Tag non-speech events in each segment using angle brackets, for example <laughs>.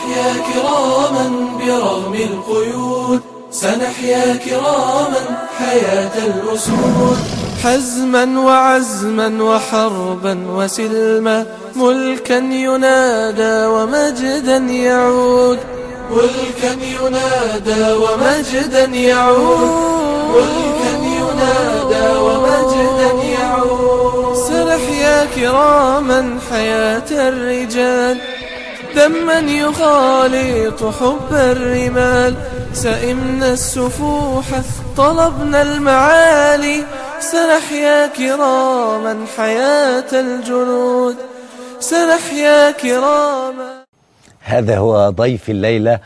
سنحيا كراما برغم القيود سنحيا كراما حياة الأسود. حزما وعزما وحربا وسلما ملكا ينادى ومجدا يعود. ملكا ينادى ومجدا يعود. ملكا ينادى ومجدا يعود. سنحيا كراما حياة الرجال. دما يخالط حب الرمال. سئمنا السفوح طلبنا المعالي. سنحيا كراما حياة الجنود. سنحيا كراما. هذا هو ضيف الليلة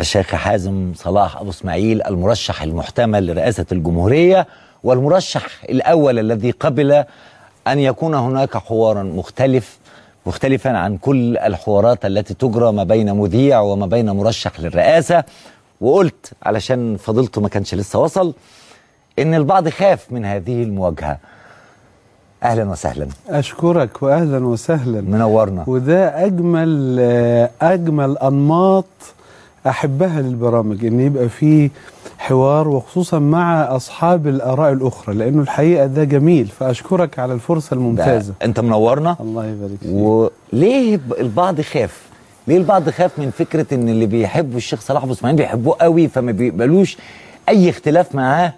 الشيخ حازم صلاح أبو إسماعيل المرشح المحتمل لرئاسة الجمهورية والمرشح الأول الذي قبل أن يكون هناك حوارا مختلف مختلفا عن كل الحوارات التي تجرى ما بين مذيع وما بين مرشح للرئاسة. وقلت علشان فضلته ما كانش لسه وصل إن البعض خاف من هذه المواجهة. أهلا وسهلا. أشكرك وأهلا وسهلا. منورنا. وده أجمل آه، أجمل أنماط أحبها للبرامج إن يبقى فيه حوار وخصوصا مع أصحاب الآراء الأخرى لأنه الحقيقة ده جميل. فأشكرك على الفرصة الممتازة. أنت منورنا. الله يبارك فيك. وليه البعض خاف؟ ليه البعض خاف من فكرة إن اللي بيحبوا الشيخ صلاح أبو إسماعيل بيحبوه قوي فما بيقبلوش أي اختلاف معاه؟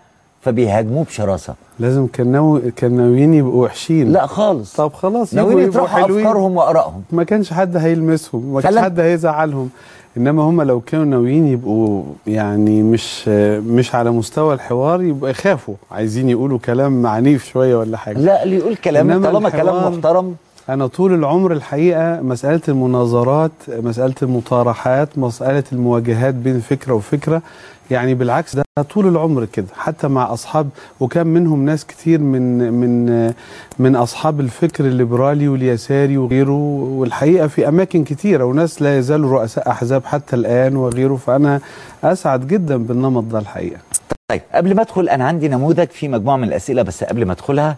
فبيهاجموه بشراسة. لازم كان ناوي كان ناويين يبقوا وحشين. لا خالص. طب خلاص ناويين يطرحوا. أفكارهم وآرائهم. ما كانش حد هيلمسهم ما كانش؟ حد هيزعلهم. إنما هم لو كانوا ناويين يبقوا يعني مش مش على مستوى الحوار يبقى يخافوا. عايزين يقولوا كلام عنيف شوية ولا حاجة. لا اللي يقول كلام طالما كلام محترم أنا طول العمر الحقيقة مسألة المناظرات مسألة المطارحات مسألة المواجهات بين فكرة وفكرة يعني بالعكس ده طول العمر كده حتى مع أصحاب وكان منهم ناس كتير من من من أصحاب الفكر الليبرالي واليساري وغيره والحقيقة في أماكن كتيرة وناس لا يزالوا رؤساء أحزاب حتى الآن وغيره فأنا أسعد جدا بالنمط ده الحقيقة. طيب قبل ما أدخل أنا عندي نموذج في مجموعة من الأسئلة بس قبل ما أدخلها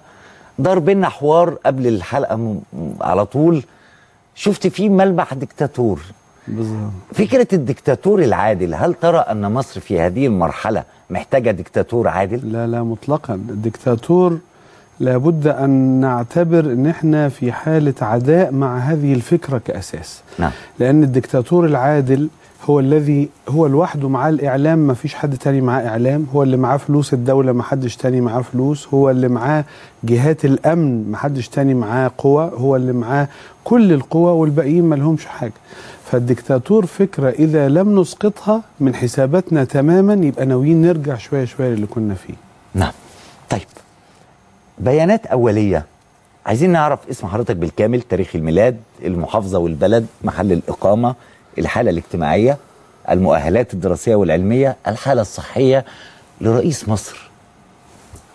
دار بينا حوار قبل الحلقة على طول. شفت فيه ملمح ديكتاتور. بالظبط. فكرة الديكتاتور العادل هل ترى أن مصر في هذه المرحلة محتاجة ديكتاتور عادل؟ لا لا مطلقا. الدكتاتور لابد أن نعتبر أن إحنا في حالة عداء مع هذه الفكرة كأساس. نعم. لأن الدكتاتور العادل هو الذي هو لوحده معاه الإعلام ما فيش حد تاني معاه إعلام. هو اللي معاه فلوس الدولة ما حدش تاني معاه فلوس. هو اللي معاه جهات الأمن ما حدش تاني معاه قوة هو اللي معاه كل القوة والباقيين ما لهمش حاجة. فالدكتاتور فكرة إذا لم نسقطها من حساباتنا تماما يبقى ناويين نرجع شوية شوية اللي كنا فيه. نعم. طيب. بيانات أولية. عايزين نعرف اسم حضرتك بالكامل تاريخ الميلاد المحافظة والبلد محل الإقامة الحالة الاجتماعية المؤهلات الدراسية والعلمية الحالة الصحية لرئيس مصر.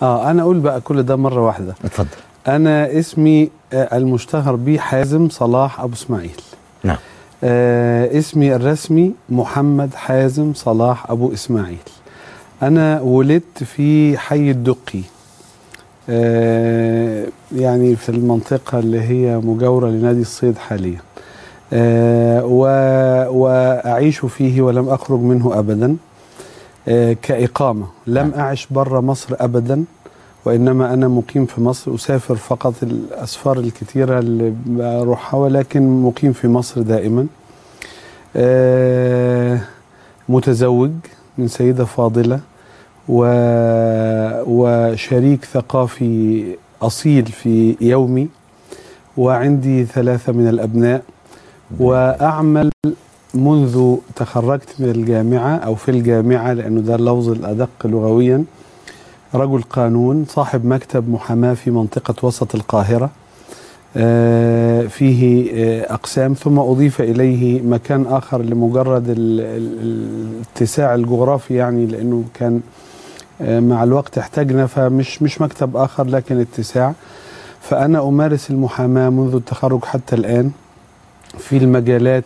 آه أنا أقول بقى كل ده مرة واحدة. اتفضل. أنا اسمي آه المشتهر بيه حازم صلاح أبو إسماعيل. نعم. آه اسمي الرسمي محمد حازم صلاح أبو إسماعيل. أنا ولدت في حي الدقي. آه يعني في المنطقة اللي هي مجاورة لنادي الصيد حاليا. آه و- وأعيش فيه ولم أخرج منه ابدا. آه كإقامة. لم أعش بره مصر ابدا وإنما أنا مقيم في مصر. أسافر فقط الأسفار الكثيرة اللي بروحها ولكن مقيم في مصر دائما. آه، متزوج من سيدة فاضلة. و... وشريك ثقافي أصيل في يومي وعندي ثلاثة من الأبناء وأعمل منذ تخرجت من الجامعة أو في الجامعة لأنه ده اللفظ الأدق لغويا رجل قانون صاحب مكتب محاماة في منطقة وسط القاهرة آه، فيه آه، أقسام ثم أضيف إليه مكان آخر لمجرد ال- ال- الاتساع الجغرافي يعني لأنه كان مع الوقت احتاجنا فمش مش مكتب آخر لكن اتساع. فأنا أمارس المحاماة منذ التخرج حتى الآن في المجالات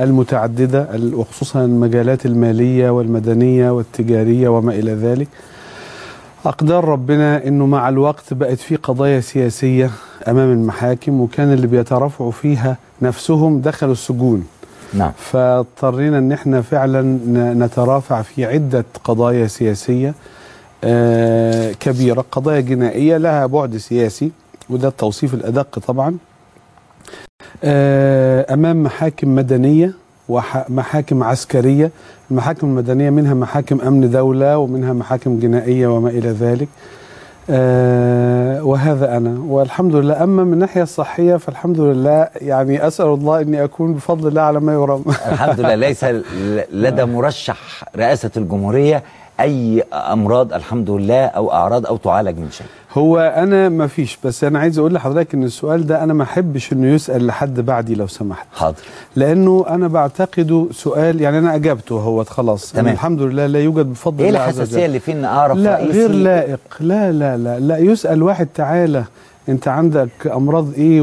المتعددة ال- وخصوصا المجالات المالية والمدنية والتجارية وما إلى ذلك. أقدار ربنا أنه مع الوقت بقت في قضايا سياسية أمام المحاكم وكان اللي بيترافعوا فيها نفسهم دخلوا السجون. نعم. فاضطرينا إن إحنا فعلا نترافع في عدة قضايا سياسية. آه، كبيرة قضايا جنائية لها بعد سياسي وده التوصيف الأدق طبعا. آه، أمام محاكم مدنية ومحاكم عسكرية. المحاكم المدنية منها محاكم أمن دولة ومنها محاكم جنائية وما إلى ذلك. آه، وهذا أنا. والحمد لله. أما من الناحيه الصحيه فالحمد لله يعني أسأل الله إني أكون بفضل الله على ما يرام. الحمد لله. ليس <laughs> لدى مرشح رئاسة الجمهورية أي أمراض الحمد لله أو أعراض أو تعالج من شيء. هو أنا ما فيش بس أنا عايز أقول لحضرتك إن السؤال ده أنا ما أحبش إنه يسأل لحد بعدي لو سمحت. حاضر. لأنه أنا بعتقده سؤال يعني أنا أجابته هو خلاص. تمام. الحمد لله لا يوجد بفضل إيه الله الحساسية وجل. اللي فين أعرف لا غير لائق. لا لا لا لا يسأل واحد تعالى. انت عندك امراض إيه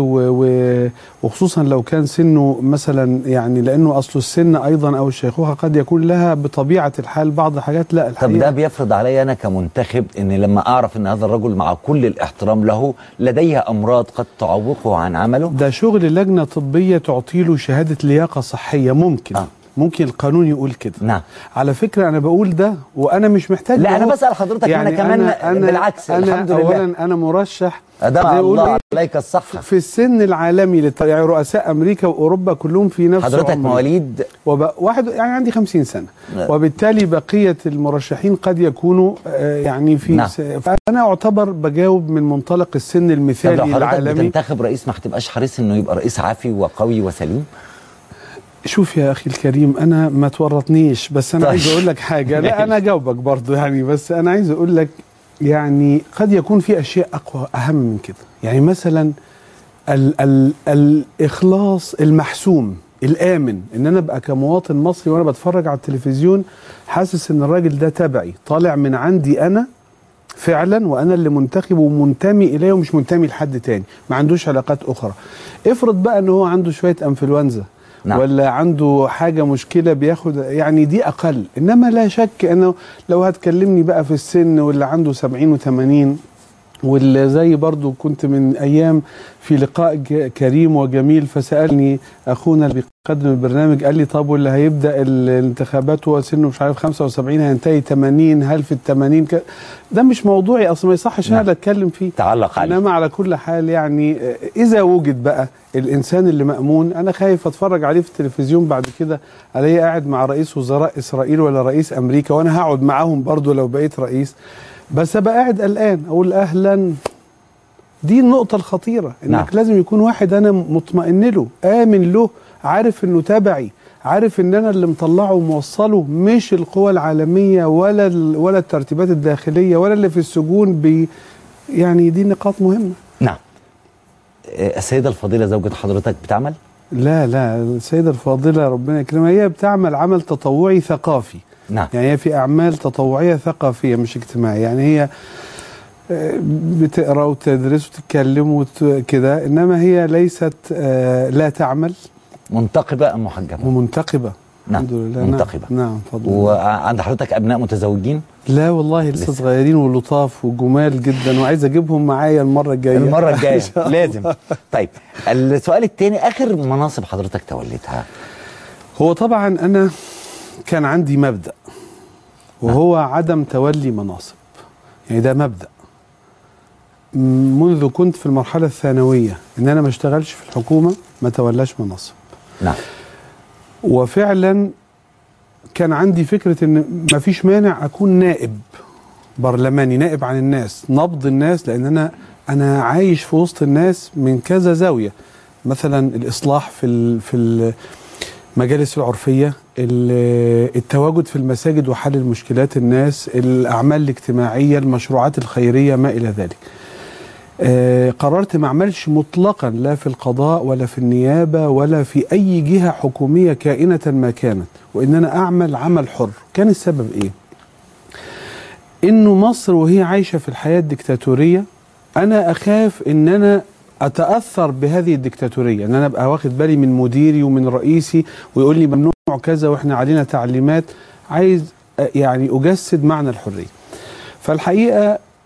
وخصوصا لو كان سنه مثلا يعني لأنه أصل السن أيضا أو الشيخوخه قد يكون لها بطبيعة الحال بعض حاجات لا طب الحقيقة ده بيفرض علي أنا كمنتخب إن لما أعرف إن هذا الرجل مع كل الاحترام له لديه أمراض قد تعوقه عن عمله ده شغل لجنة طبية تعطي له شهادة لياقة صحية ممكن آه. ممكن القانون يقول كده نعم على فكرة أنا بقول ده وأنا مش محتاج لا له. أنا بسأل حضرتك يعني أنا كمان بالعكس أنا الحمد لله اولا أنا مرشح يقولوا الله؟ عليك الصحة في السن العالمي للت- يعني رؤساء أمريكا وأوروبا كلهم في نفس حضرتك عمري. مواليد وب... واحد يعني عندي خمسين سنة نعم. وبالتالي بقية المرشحين قد يكونوا آه، يعني في نعم. س... فأنا أعتبر بجاوب من منطلق السن المثالي لو حضرتك العالمي بتنتخب رئيس ما هتبقاش حريص إنه يبقى رئيس عافي وقوي وسليم شوف يا أخي الكريم أنا ما تورطنيش بس أنا طيب. عايز أقول لك حاجة لا أنا ماشي. أجاوبك برضو يعني بس أنا عايز أقول لك يعني قد يكون في أشياء أقوى أهم من كده يعني مثلا ال ال الإخلاص المحسوم الآمن إن أنا أبقى كمواطن مصري وأنا بتفرج على التلفزيون حاسس إن الراجل ده تبعي طالع من عندي أنا فعلا وأنا اللي منتخب ومنتمي إليه ومش منتمي لحد تاني ما عندوش علاقات أخرى افرض بقى إن هو عنده شوية أنفلونزا نعم. ولا عنده حاجة مشكلة بياخد يعني دي أقل إنما لا شك إنه لو هتكلمني بقى في السن واللي عنده 70 و80 واللي زي برضو كنت من أيام في لقاء كريم وجميل فسألني أخونا اللي بيقدم البرنامج قال لي طب واللي هيبدأ ال- الانتخابات وهو سنه مش عارف 75 هينتهي 80 هل في ال 80 ك... ده مش موضوعي أصلا ما يصحش أنا نعم. أتكلم فيه. تعلق عليه إنما على كل حال يعني آه، إذا وجد بقى الإنسان اللي مأمون أنا خايف أتفرج عليه في التلفزيون بعد كده ألاقيه قاعد مع رئيس وزراء إسرائيل ولا رئيس أمريكا وأنا هقعد معاهم برضو لو بقيت رئيس. بس أبقى قاعد قلقان أقول أهلا دي النقطة الخطيرة إنك نعم. لازم يكون واحد أنا مطمئن له آمن له عارف إنه تبعي عارف إن أنا اللي مطلعه وموصله مش القوى العالمية ولا ال- ولا الترتيبات الداخلية ولا اللي في السجون بي يعني دي نقاط مهمة نعم آه، السيدة الفضيلة زوجة حضرتك بتعمل؟ لا لا السيدة الفاضلة ربنا يكرمها هي بتعمل عمل تطوعي ثقافي نعم يعني هي في أعمال تطوعية ثقافية مش اجتماعية يعني هي آه، بتقرأ وتدرس وتتكلم وت- كده إنما هي ليست آه، لا تعمل منتقبة أم محجبة؟ ومنتقبة نعم، الحمد لله منتقبة. نعم, نعم فضل. وعند حضرتك أبناء متزوجين؟ لا والله لسه لسه. صغيرين ولطاف وجمال جدا وعايز أجيبهم معايا المرة الجاية المرة الجاية <laughs> إن شاء الله. لازم طيب السؤال الثاني آخر مناصب حضرتك توليتها هو طبعا أنا كان عندي مبدأ وهو عدم تولي مناصب. يعني ده مبدأ. م- منذ كنت في المرحلة الثانوية إن أنا ما اشتغلش في الحكومة ما تولاش مناصب. نعم. وفعلا كان عندي فكرة إن ما فيش مانع أكون نائب برلماني نائب عن الناس نبض الناس لأن أنا أنا عايش في وسط الناس من كذا زاوية. مثلا الإصلاح في ال- في المجالس العرفية ال- التواجد في المساجد وحل المشكلات الناس الأعمال الاجتماعية المشروعات الخيرية ما إلى ذلك. آه، قررت ما أعملش مطلقا لا في القضاء ولا في النيابة ولا في أي جهة حكومية كائنة ما كانت وإن أنا أعمل عمل حر. كان السبب إيه؟ إنه مصر وهي عايشة في الحياة الدكتاتورية أنا أخاف إن أنا أتأثر بهذه الدكتاتورية؟ ان أنا ابقى واخد بالي من مديري ومن رئيسي ويقول لي ممنوع كذا وإحنا علينا تعليمات. عايز يعني أجسد معنى الحرية. فالحقيقة